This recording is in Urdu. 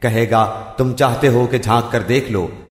کہے گا تم چاہتے ہو کہ جھانک کر دیکھ لو۔